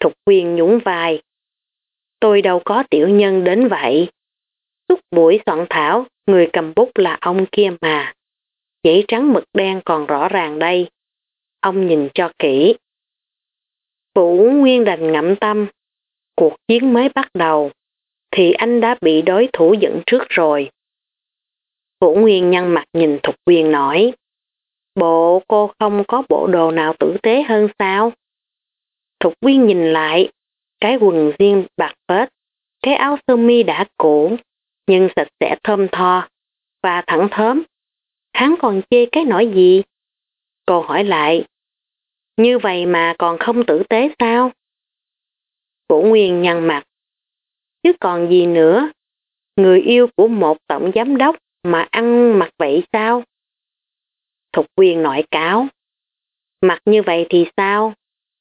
Thục Quyên nhún vai. Tôi đâu có tiểu nhân đến vậy. Suốt buổi soạn thảo, người cầm bút là ông kia mà. Giấy trắng mực đen còn rõ ràng đây. Ông nhìn cho kỹ. Vũ Nguyên đành ngậm tâm. Cuộc chiến mới bắt đầu, thì anh đã bị đối thủ dẫn trước rồi. Vũ Nguyên nhăn mặt nhìn Thục Quyên nói. Bộ cô không có bộ đồ nào tử tế hơn sao? Thục Quyên nhìn lại, cái quần riêng bạc phết, cái áo sơ mi đã cũ, nhưng sạch sẽ thơm tho và thẳng thớm. Hắn còn chê cái nỗi gì? Cô hỏi lại, như vậy mà còn không tử tế sao? Vũ Nguyên nhăn mặt, chứ còn gì nữa? Người yêu của một tổng giám đốc mà ăn mặc vậy sao? Thục Quyên nội cáo. Mặc như vậy thì sao?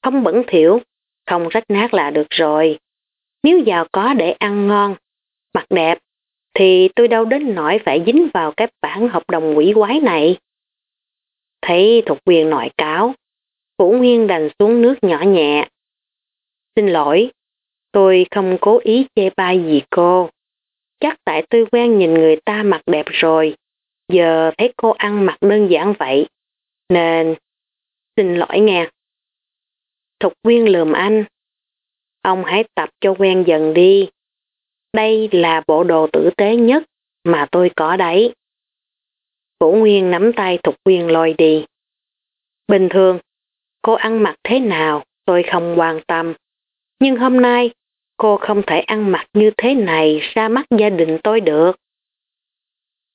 Không bẩn thiểu, không rách nát là được rồi. Nếu giàu có để ăn ngon, mặc đẹp, thì tôi đâu đến nỗi phải dính vào cái bản hợp đồng quỷ quái này. Thấy thuộc Quyền nội cáo, Vũ Nguyên đành xuống nước nhỏ nhẹ. Xin lỗi, tôi không cố ý chê bai gì cô. Chắc tại tôi quen nhìn người ta mặc đẹp rồi, giờ thấy cô ăn mặc đơn giản vậy, nên xin lỗi nghe. Thục Quyên lườm anh. Ông hãy tập cho quen dần đi. Đây là bộ đồ tử tế nhất mà tôi có đấy. Vũ Nguyên nắm tay Thục Quyên lôi đi. Bình thường, cô ăn mặc thế nào tôi không quan tâm. Nhưng hôm nay, cô không thể ăn mặc như thế này ra mắt gia đình tôi được.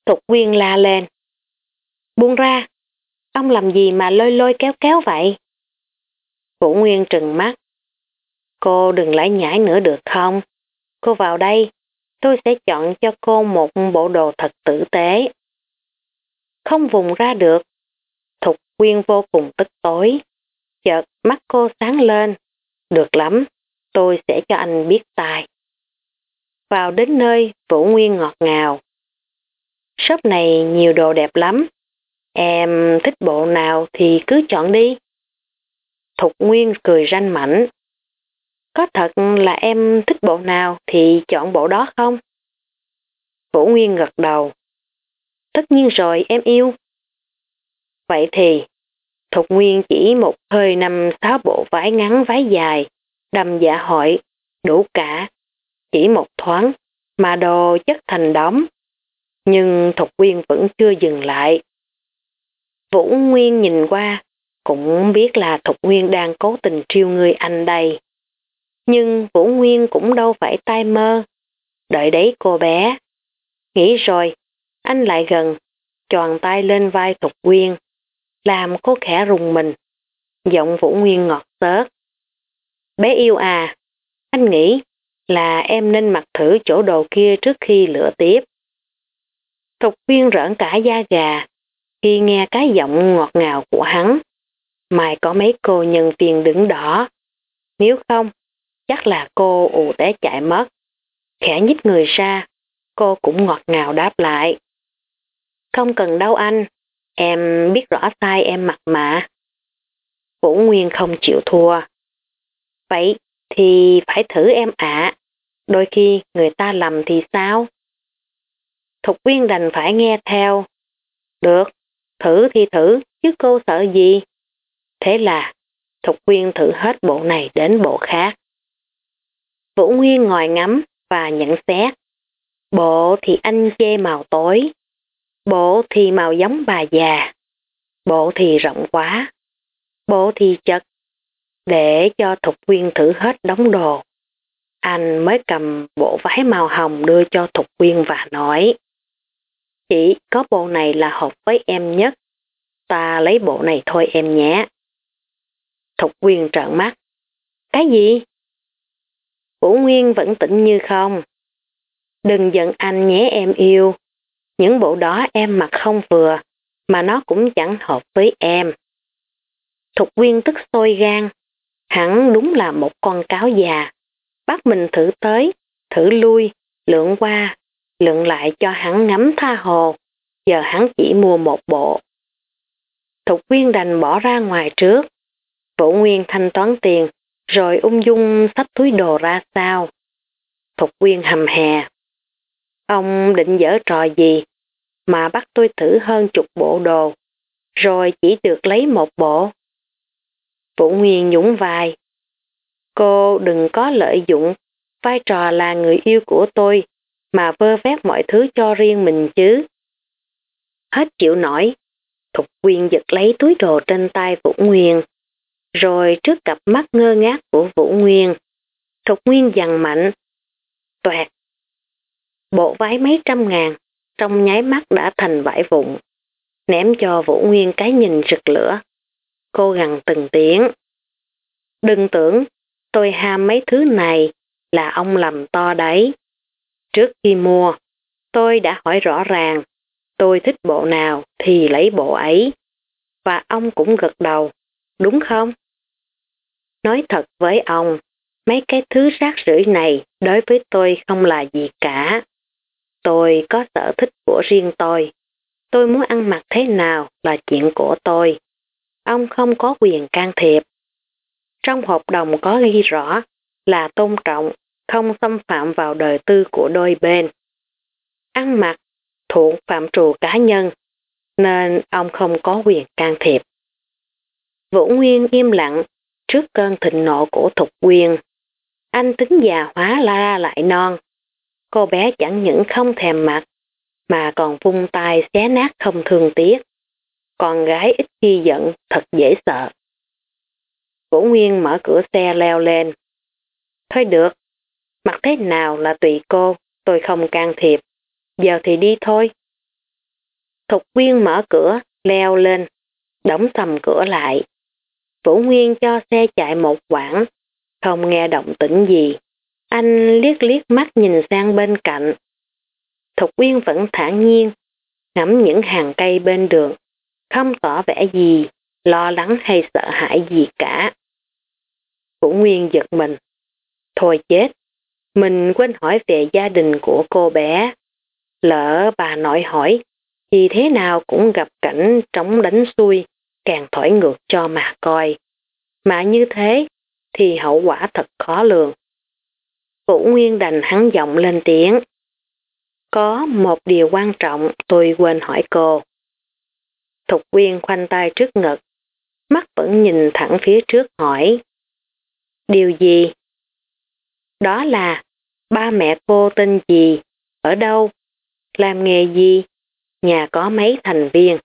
Thục Quyên la lên. Buông ra, ông làm gì mà lôi lôi kéo kéo vậy? Vũ Nguyên trừng mắt. Cô đừng lãi nhảy nữa được không? Cô vào đây, tôi sẽ chọn cho cô một bộ đồ thật tử tế. Không vùng ra được. Thục Quyên vô cùng tức tối. Chợt mắt cô sáng lên. Được lắm, tôi sẽ cho anh biết tài. Vào đến nơi, Vũ Nguyên ngọt ngào. Shop này nhiều đồ đẹp lắm. Em thích bộ nào thì cứ chọn đi. Thục Nguyên cười ranh mảnh. Có thật là em thích bộ nào thì chọn bộ đó không? Vũ Nguyên gật đầu. Tất nhiên rồi em yêu. Vậy thì, Thục Nguyên chỉ một hơi năm sáu bộ váy ngắn váy dài, đầm dạ hội, đủ cả. Chỉ một thoáng, mà đồ chất thành đóng. Nhưng Thục Nguyên vẫn chưa dừng lại. Vũ Nguyên nhìn qua, cũng biết là Thục Nguyên đang cố tình triêu người anh đây. Nhưng Vũ Nguyên cũng đâu phải tai mơ. Đợi đấy cô bé. Nghĩ rồi, anh lại gần, tròn tay lên vai Thục Nguyên, làm cô khẽ rùng mình. Giọng Vũ Nguyên ngọt tớt. Bé yêu à, anh nghĩ là em nên mặc thử chỗ đồ kia trước khi lửa tiếp. Thục Nguyên rỡn cả da gà khi nghe cái giọng ngọt ngào của hắn mai có mấy cô nhân viên đứng đỏ. Nếu không, chắc là cô ù té chạy mất. Khẽ nhích người ra, cô cũng ngọt ngào đáp lại. Không cần đâu anh, em biết rõ sai em mặc mà. Vũ Nguyên không chịu thua. Vậy thì phải thử em ạ. Đôi khi người ta lầm thì sao? Thục Viên đành phải nghe theo. Được, thử thì thử, chứ cô sợ gì? Thế là, Thục Quyên thử hết bộ này đến bộ khác. Vũ Nguyên ngồi ngắm và nhận xét. Bộ thì anh chê màu tối. Bộ thì màu giống bà già. Bộ thì rộng quá. Bộ thì chật. Để cho Thục Quyên thử hết đống đồ. Anh mới cầm bộ váy màu hồng đưa cho Thục Quyên và nói. Chỉ có bộ này là hợp với em nhất. Ta lấy bộ này thôi em nhé. Thục Quyên trợn mắt. Cái gì? Vũ Nguyên vẫn tỉnh như không. Đừng giận anh nhé em yêu. Những bộ đó em mặc không vừa, mà nó cũng chẳng hợp với em. Thục Quyên tức sôi gan. Hẳn đúng là một con cáo già. Bắt mình thử tới, thử lui, lượn qua, lượn lại cho hắn ngắm tha hồ. Giờ hắn chỉ mua một bộ. Thục Quyên đành bỏ ra ngoài trước. Vũ Nguyên thanh toán tiền, rồi ung dung xách túi đồ ra sao. Thục quyên hầm hè. Ông định dở trò gì mà bắt tôi thử hơn chục bộ đồ, rồi chỉ được lấy một bộ. Vũ Nguyên nhũng vai. Cô đừng có lợi dụng vai trò là người yêu của tôi mà vơ vét mọi thứ cho riêng mình chứ. Hết chịu nổi, Thục Quyên giật lấy túi đồ trên tay Vũ Nguyên. Rồi trước cặp mắt ngơ ngác của Vũ Nguyên, Thục Nguyên dằn mạnh. toẹt Bộ váy mấy trăm ngàn, trong nháy mắt đã thành vải vụn, ném cho Vũ Nguyên cái nhìn rực lửa. Cô gằn từng tiếng. Đừng tưởng tôi ham mấy thứ này là ông lầm to đấy. Trước khi mua, tôi đã hỏi rõ ràng, tôi thích bộ nào thì lấy bộ ấy. Và ông cũng gật đầu, đúng không? Nói thật với ông, mấy cái thứ rác rưởi này đối với tôi không là gì cả. Tôi có sở thích của riêng tôi. Tôi muốn ăn mặc thế nào là chuyện của tôi. Ông không có quyền can thiệp. Trong hợp đồng có ghi rõ là tôn trọng, không xâm phạm vào đời tư của đôi bên. Ăn mặc thuộc phạm trù cá nhân, nên ông không có quyền can thiệp. Vũ Nguyên im lặng trước cơn thịnh nộ của Thục Quyên. Anh tính già hóa la lại non. Cô bé chẳng những không thèm mặt, mà còn vung tay xé nát không thương tiếc. Con gái ít khi giận thật dễ sợ. Cổ Nguyên mở cửa xe leo lên. Thôi được, mặc thế nào là tùy cô, tôi không can thiệp. Giờ thì đi thôi. Thục Quyên mở cửa, leo lên, đóng sầm cửa lại. Vũ Nguyên cho xe chạy một quãng, không nghe động tĩnh gì. Anh liếc liếc mắt nhìn sang bên cạnh. Thục Quyên vẫn thản nhiên, ngắm những hàng cây bên đường, không tỏ vẻ gì, lo lắng hay sợ hãi gì cả. Vũ Nguyên giật mình. Thôi chết, mình quên hỏi về gia đình của cô bé. Lỡ bà nội hỏi, thì thế nào cũng gặp cảnh trống đánh xuôi, càng thổi ngược cho mà coi. Mà như thế thì hậu quả thật khó lường. Vũ Nguyên đành hắn giọng lên tiếng. Có một điều quan trọng tôi quên hỏi cô. Thục Quyên khoanh tay trước ngực, mắt vẫn nhìn thẳng phía trước hỏi. Điều gì? Đó là ba mẹ cô tên gì, ở đâu, làm nghề gì, nhà có mấy thành viên.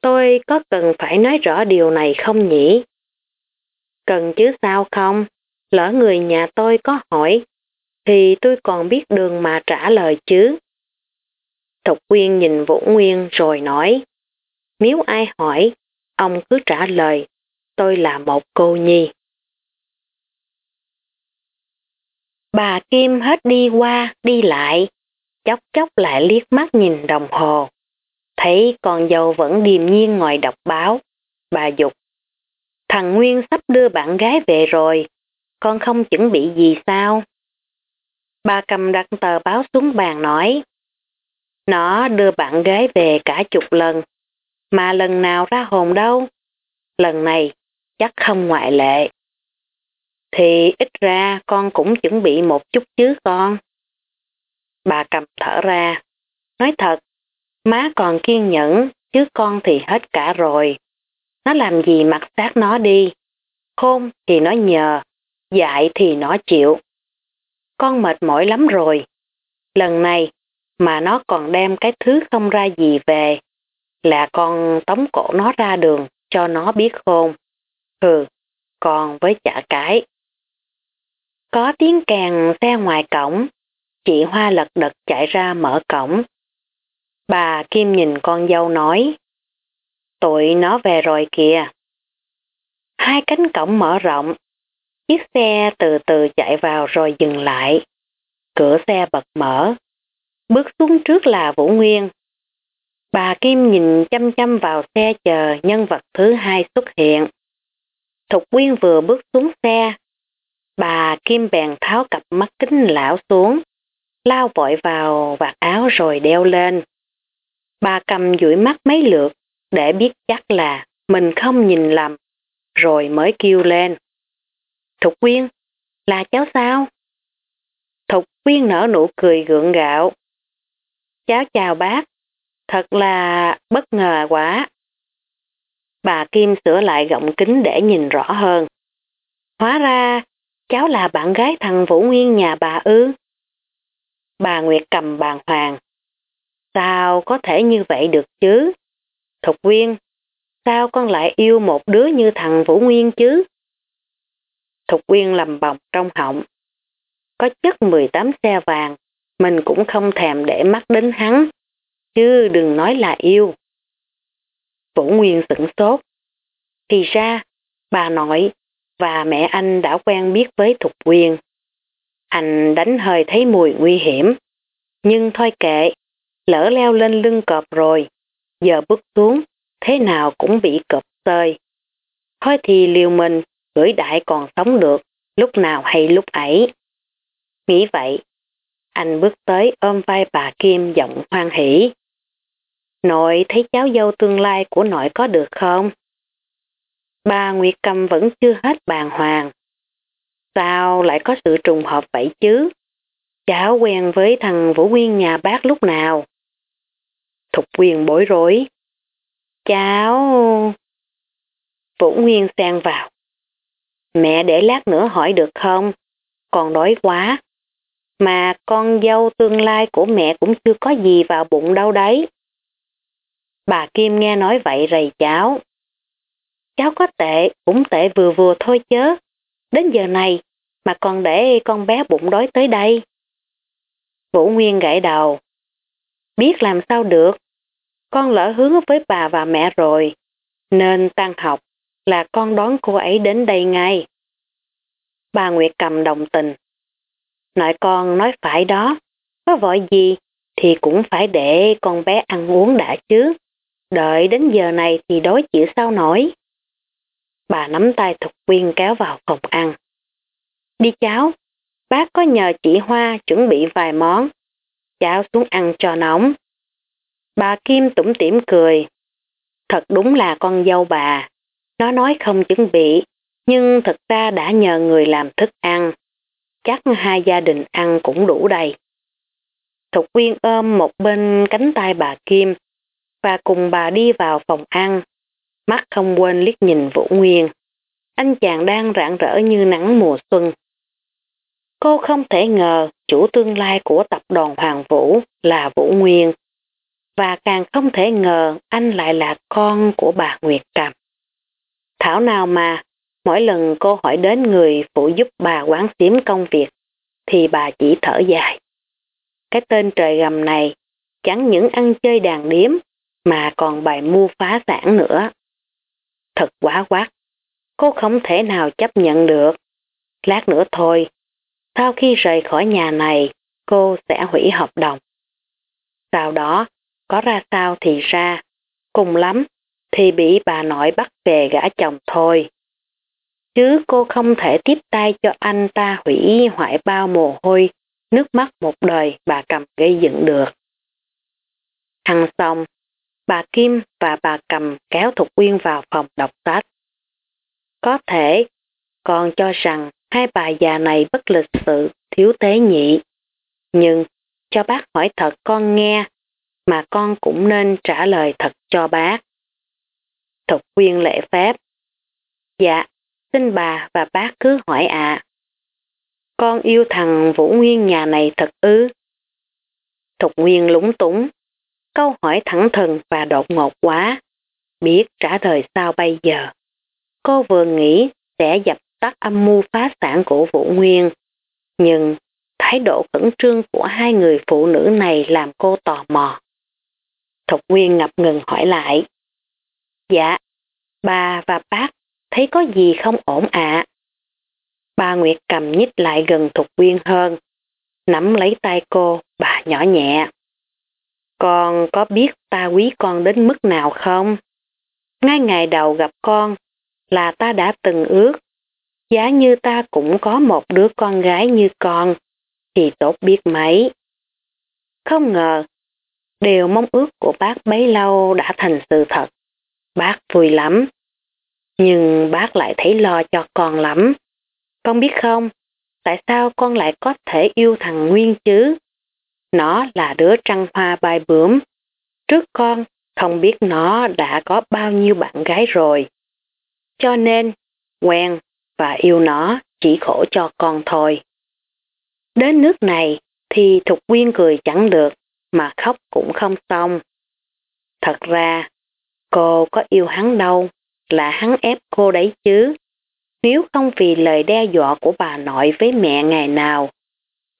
Tôi có cần phải nói rõ điều này không nhỉ? Cần chứ sao không? Lỡ người nhà tôi có hỏi, thì tôi còn biết đường mà trả lời chứ. Thục Quyên nhìn Vũ Nguyên rồi nói, nếu ai hỏi, ông cứ trả lời, tôi là một cô nhi. Bà Kim hết đi qua, đi lại, chốc chốc lại liếc mắt nhìn đồng hồ. Thấy con dâu vẫn điềm nhiên ngồi đọc báo. Bà dục. Thằng Nguyên sắp đưa bạn gái về rồi, con không chuẩn bị gì sao? Bà cầm đặt tờ báo xuống bàn nói. Nó đưa bạn gái về cả chục lần, mà lần nào ra hồn đâu. Lần này chắc không ngoại lệ. Thì ít ra con cũng chuẩn bị một chút chứ con. Bà cầm thở ra. Nói thật, má còn kiên nhẫn, chứ con thì hết cả rồi. Nó làm gì mặc xác nó đi. Khôn thì nó nhờ, dạy thì nó chịu. Con mệt mỏi lắm rồi. Lần này mà nó còn đem cái thứ không ra gì về, là con tống cổ nó ra đường cho nó biết khôn. Hừ, còn với chả cái. Có tiếng kèn xe ngoài cổng, chị Hoa lật đật chạy ra mở cổng. Bà Kim nhìn con dâu nói, tụi nó về rồi kìa. Hai cánh cổng mở rộng, chiếc xe từ từ chạy vào rồi dừng lại. Cửa xe bật mở, bước xuống trước là Vũ Nguyên. Bà Kim nhìn chăm chăm vào xe chờ nhân vật thứ hai xuất hiện. Thục Quyên vừa bước xuống xe, bà Kim bèn tháo cặp mắt kính lão xuống, lao vội vào vạt áo rồi đeo lên. Bà cầm dụi mắt mấy lượt để biết chắc là mình không nhìn lầm, rồi mới kêu lên. Thục Quyên, là cháu sao? Thục Quyên nở nụ cười gượng gạo. Cháu chào bác, thật là bất ngờ quá. Bà Kim sửa lại gọng kính để nhìn rõ hơn. Hóa ra, cháu là bạn gái thằng Vũ Nguyên nhà bà ư. Bà Nguyệt cầm bàn hoàng. Sao có thể như vậy được chứ? Thục Quyên, sao con lại yêu một đứa như thằng Vũ Nguyên chứ? Thục Quyên lầm bọc trong họng. Có chất 18 xe vàng, mình cũng không thèm để mắt đến hắn, chứ đừng nói là yêu. Vũ Nguyên sửng sốt. Thì ra, bà nội và mẹ anh đã quen biết với Thục Quyên. Anh đánh hơi thấy mùi nguy hiểm. Nhưng thôi kệ, lỡ leo lên lưng cọp rồi, giờ bước xuống, thế nào cũng bị cọp tơi. Thôi thì liều mình, gửi đại còn sống được, lúc nào hay lúc ấy. Nghĩ vậy, anh bước tới ôm vai bà Kim giọng hoan hỷ. Nội thấy cháu dâu tương lai của nội có được không? Bà Nguyệt Cầm vẫn chưa hết bàn hoàng. Sao lại có sự trùng hợp vậy chứ? Cháu quen với thằng Vũ Nguyên nhà bác lúc nào? Thục quyền bối rối. Cháu... Vũ Nguyên sang vào. Mẹ để lát nữa hỏi được không? Còn đói quá. Mà con dâu tương lai của mẹ cũng chưa có gì vào bụng đâu đấy. Bà Kim nghe nói vậy rầy cháu. Cháu có tệ, cũng tệ vừa vừa thôi chớ. Đến giờ này mà còn để con bé bụng đói tới đây. Vũ Nguyên gãy đầu. Biết làm sao được. Con lỡ hướng với bà và mẹ rồi. Nên tan học là con đón cô ấy đến đây ngay. Bà Nguyệt cầm đồng tình. Nội con nói phải đó. Có vội gì thì cũng phải để con bé ăn uống đã chứ. Đợi đến giờ này thì đói chịu sao nổi. Bà nắm tay Thục Quyên kéo vào phòng ăn. Đi cháu, bác có nhờ chị Hoa chuẩn bị vài món. Cháu xuống ăn cho nóng. Bà Kim tủm tỉm cười. Thật đúng là con dâu bà. Nó nói không chuẩn bị, nhưng thật ra đã nhờ người làm thức ăn. Chắc hai gia đình ăn cũng đủ đầy. Thục Quyên ôm một bên cánh tay bà Kim và cùng bà đi vào phòng ăn. Mắt không quên liếc nhìn Vũ Nguyên. Anh chàng đang rạng rỡ như nắng mùa xuân. Cô không thể ngờ chủ tương lai của tập đoàn Hoàng Vũ là Vũ Nguyên. Và càng không thể ngờ anh lại là con của bà Nguyệt Cầm. Thảo nào mà, mỗi lần cô hỏi đến người phụ giúp bà quán xím công việc, thì bà chỉ thở dài. Cái tên trời gầm này chẳng những ăn chơi đàn điếm mà còn bày mua phá sản nữa. Thật quá quát, cô không thể nào chấp nhận được. Lát nữa thôi, sau khi rời khỏi nhà này, cô sẽ hủy hợp đồng. Sau đó, có ra sao thì ra, cùng lắm thì bị bà nội bắt về gã chồng thôi. Chứ cô không thể tiếp tay cho anh ta hủy hoại bao mồ hôi, nước mắt một đời bà cầm gây dựng được. Ăn xong, bà Kim và bà cầm kéo Thục Quyên vào phòng đọc sách. Có thể, còn cho rằng hai bà già này bất lịch sự, thiếu tế nhị. Nhưng, cho bác hỏi thật con nghe, mà con cũng nên trả lời thật cho bác. Thục Quyên lệ phép. Dạ, xin bà và bác cứ hỏi ạ. Con yêu thằng Vũ Nguyên nhà này thật ư? Thục Nguyên lúng túng. Câu hỏi thẳng thừng và đột ngột quá. Biết trả lời sao bây giờ. Cô vừa nghĩ sẽ dập tắt âm mưu phá sản của Vũ Nguyên. Nhưng thái độ khẩn trương của hai người phụ nữ này làm cô tò mò. Thục Nguyên ngập ngừng hỏi lại. Dạ, bà và bác thấy có gì không ổn ạ? À? Bà Nguyệt cầm nhích lại gần Thục Nguyên hơn, nắm lấy tay cô, bà nhỏ nhẹ. Con có biết ta quý con đến mức nào không? Ngay ngày đầu gặp con là ta đã từng ước, giá như ta cũng có một đứa con gái như con, thì tốt biết mấy. Không ngờ, điều mong ước của bác bấy lâu đã thành sự thật. Bác vui lắm. Nhưng bác lại thấy lo cho con lắm. Con biết không, tại sao con lại có thể yêu thằng Nguyên chứ? Nó là đứa trăng hoa bài bướm. Trước con, không biết nó đã có bao nhiêu bạn gái rồi. Cho nên, quen và yêu nó chỉ khổ cho con thôi. Đến nước này thì Thục Quyên cười chẳng được, mà khóc cũng không xong. Thật ra, cô có yêu hắn đâu, là hắn ép cô đấy chứ. Nếu không vì lời đe dọa của bà nội với mẹ ngày nào,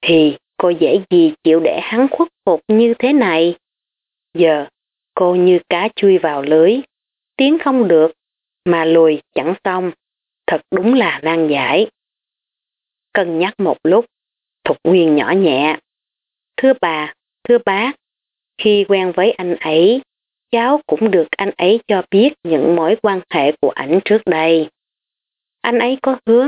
thì cô dễ gì chịu để hắn khuất phục như thế này. Giờ, cô như cá chui vào lưới, tiến không được, mà lùi chẳng xong, thật đúng là nan giải. Cân nhắc một lúc, Thục Nguyên nhỏ nhẹ. Thưa bà, thưa bác, khi quen với anh ấy, cháu cũng được anh ấy cho biết những mối quan hệ của ảnh trước đây. Anh ấy có hứa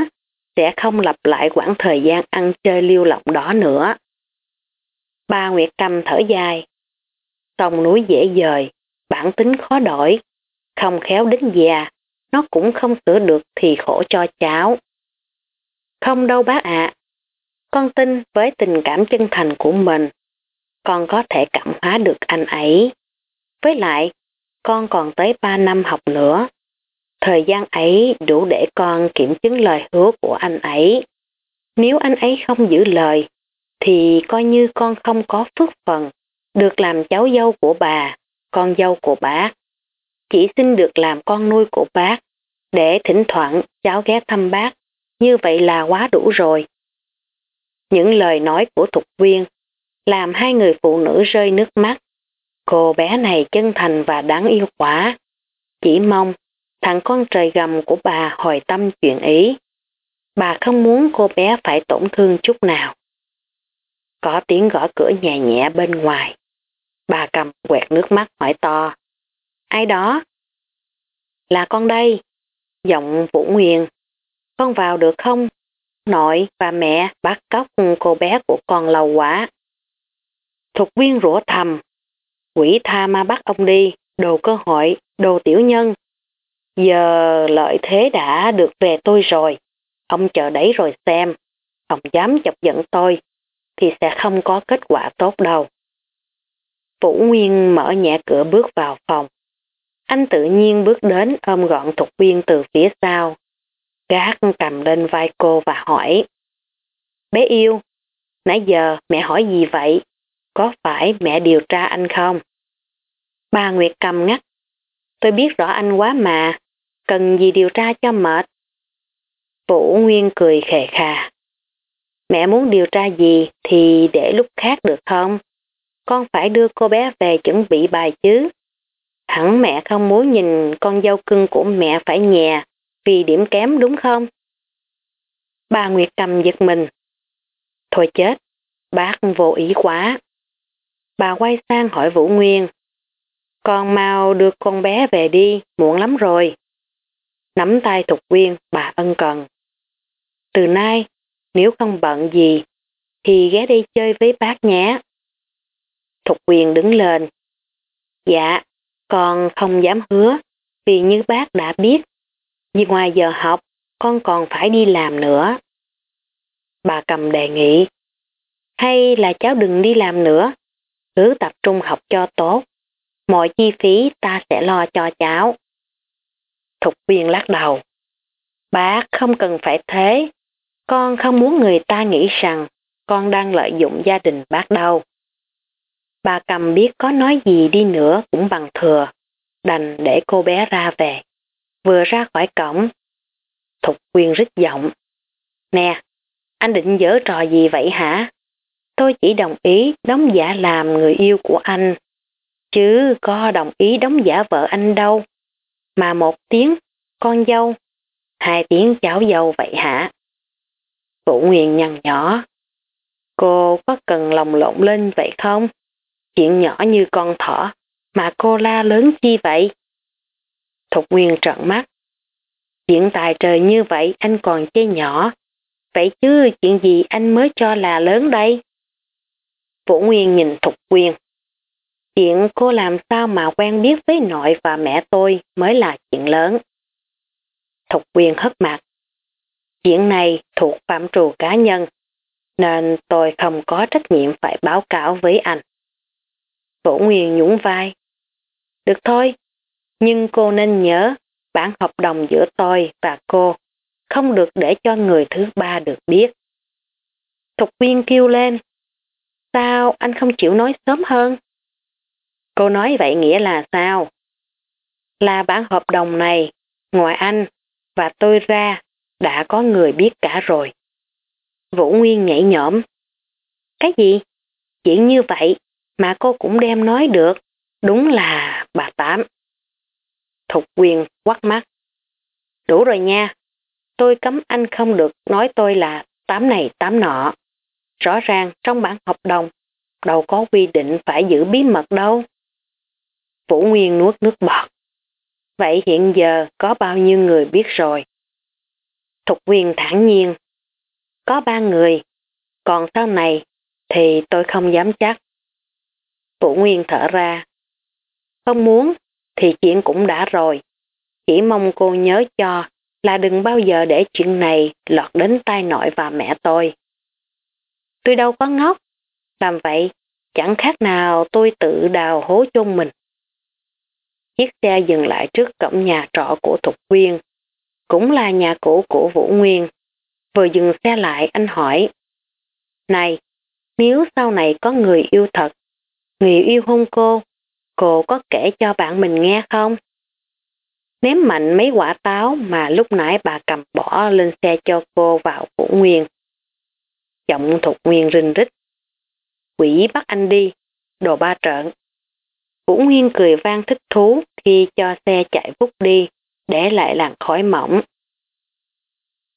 sẽ không lặp lại quãng thời gian ăn chơi lưu lộng đó nữa. Ba Nguyệt Trâm thở dài. Sông núi dễ dời, bản tính khó đổi, không khéo đến già, nó cũng không sửa được thì khổ cho cháu. Không đâu bác ạ, con tin với tình cảm chân thành của mình, con có thể cảm hóa được anh ấy. Với lại, con còn tới 3 năm học nữa. Thời gian ấy đủ để con kiểm chứng lời hứa của anh ấy. Nếu anh ấy không giữ lời, thì coi như con không có phước phần, được làm cháu dâu của bà, con dâu của bác. Chỉ xin được làm con nuôi của bác, để thỉnh thoảng cháu ghé thăm bác, như vậy là quá đủ rồi. Những lời nói của Thục Viên làm hai người phụ nữ rơi nước mắt. Cô bé này chân thành và đáng yêu quá. Chỉ mong thằng con trời gầm của bà hồi tâm chuyện ý. Bà không muốn cô bé phải tổn thương chút nào. Có tiếng gõ cửa nhẹ nhẹ bên ngoài. Bà cầm quẹt nước mắt hỏi to. Ai đó? Là con đây. Giọng Vũ Nguyên. Con vào được không? Nội và mẹ bắt cóc cô bé của con lâu quá. Thục viên rủa thầm. Quỷ tha ma bắt ông đi, đồ cơ hội, đồ tiểu nhân. Giờ lợi thế đã được về tôi rồi. Ông chờ đấy rồi xem. Ông dám chọc giận tôi, thì sẽ không có kết quả tốt đâu. Vũ Nguyên mở nhẹ cửa bước vào phòng. Anh tự nhiên bước đến ôm gọn Thục Viên từ phía sau. Gác cầm lên vai cô và hỏi. Bé yêu, nãy giờ mẹ hỏi gì vậy? Có phải mẹ điều tra anh không? Bà Nguyệt cầm ngắt. Tôi biết rõ anh quá mà, cần gì điều tra cho mệt. Vũ Nguyên cười khề khà. Mẹ muốn điều tra gì thì để lúc khác được không? Con phải đưa cô bé về chuẩn bị bài chứ. Hẳn mẹ không muốn nhìn con dâu cưng của mẹ phải nhè vì điểm kém đúng không? Bà Nguyệt cầm giật mình. Thôi chết, bác vô ý quá. Bà quay sang hỏi Vũ Nguyên. Con mau đưa con bé về đi, muộn lắm rồi. Nắm tay Thục Quyên, bà ân cần. Từ nay, nếu không bận gì, thì ghé đi chơi với bác nhé. Thục Quyên đứng lên. Dạ, con không dám hứa, vì như bác đã biết, vì ngoài giờ học, con còn phải đi làm nữa. Bà cầm đề nghị, hay là cháu đừng đi làm nữa, cứ tập trung học cho tốt. Mọi chi phí ta sẽ lo cho cháu. Thục viên lắc đầu. Bác không cần phải thế. Con không muốn người ta nghĩ rằng con đang lợi dụng gia đình bác đâu. Bà cầm biết có nói gì đi nữa cũng bằng thừa, đành để cô bé ra về. Vừa ra khỏi cổng, Thục Quyên rít giọng. Nè, anh định dở trò gì vậy hả? Tôi chỉ đồng ý đóng giả làm người yêu của anh, chứ có đồng ý đóng giả vợ anh đâu. Mà một tiếng con dâu, hai tiếng cháu dâu vậy hả? Vũ Nguyên nhằn nhỏ. Cô có cần lòng lộn lên vậy không? Chuyện nhỏ như con thỏ, mà cô la lớn chi vậy? Thục Nguyên trợn mắt. Chuyện tài trời như vậy anh còn chê nhỏ. Vậy chứ chuyện gì anh mới cho là lớn đây? Vũ Nguyên nhìn Thục Nguyên. Chuyện cô làm sao mà quen biết với nội và mẹ tôi mới là chuyện lớn. Thục Nguyên hất mặt. Chuyện này thuộc phạm trù cá nhân, nên tôi không có trách nhiệm phải báo cáo với anh. Vũ Nguyên nhũng vai. Được thôi, nhưng cô nên nhớ bản hợp đồng giữa tôi và cô không được để cho người thứ ba được biết. Thục viên kêu lên. Sao anh không chịu nói sớm hơn? Cô nói vậy nghĩa là sao? Là bản hợp đồng này, ngoài anh và tôi ra, đã có người biết cả rồi. Vũ Nguyên nhảy nhõm. Cái gì? Chuyện như vậy mà cô cũng đem nói được. Đúng là bà Tám. Thục quyền quắt mắt. Đủ rồi nha. Tôi cấm anh không được nói tôi là tám này tám nọ. Rõ ràng trong bản hợp đồng đâu có quy định phải giữ bí mật đâu. Vũ Nguyên nuốt nước bọt. Vậy hiện giờ có bao nhiêu người biết rồi? Thục quyền thản nhiên. Có ba người, còn sau này thì tôi không dám chắc. Vũ Nguyên thở ra. Không muốn thì chuyện cũng đã rồi. Chỉ mong cô nhớ cho là đừng bao giờ để chuyện này lọt đến tai nội và mẹ tôi. Tôi đâu có ngốc. Làm vậy chẳng khác nào tôi tự đào hố chôn mình. Chiếc xe dừng lại trước cổng nhà trọ của Thục Quyên, cũng là nhà cũ của Vũ Nguyên. Vừa dừng xe lại anh hỏi, Này, nếu sau này có người yêu thật, người yêu hôn cô, cô có kể cho bạn mình nghe không? Ném mạnh mấy quả táo mà lúc nãy bà cầm bỏ lên xe cho cô vào Vũ Nguyên. Giọng Thục Nguyên rinh rít. Quỷ bắt anh đi, đồ ba trợn. Vũ Nguyên cười vang thích thú khi cho xe chạy vút đi, để lại làn khói mỏng.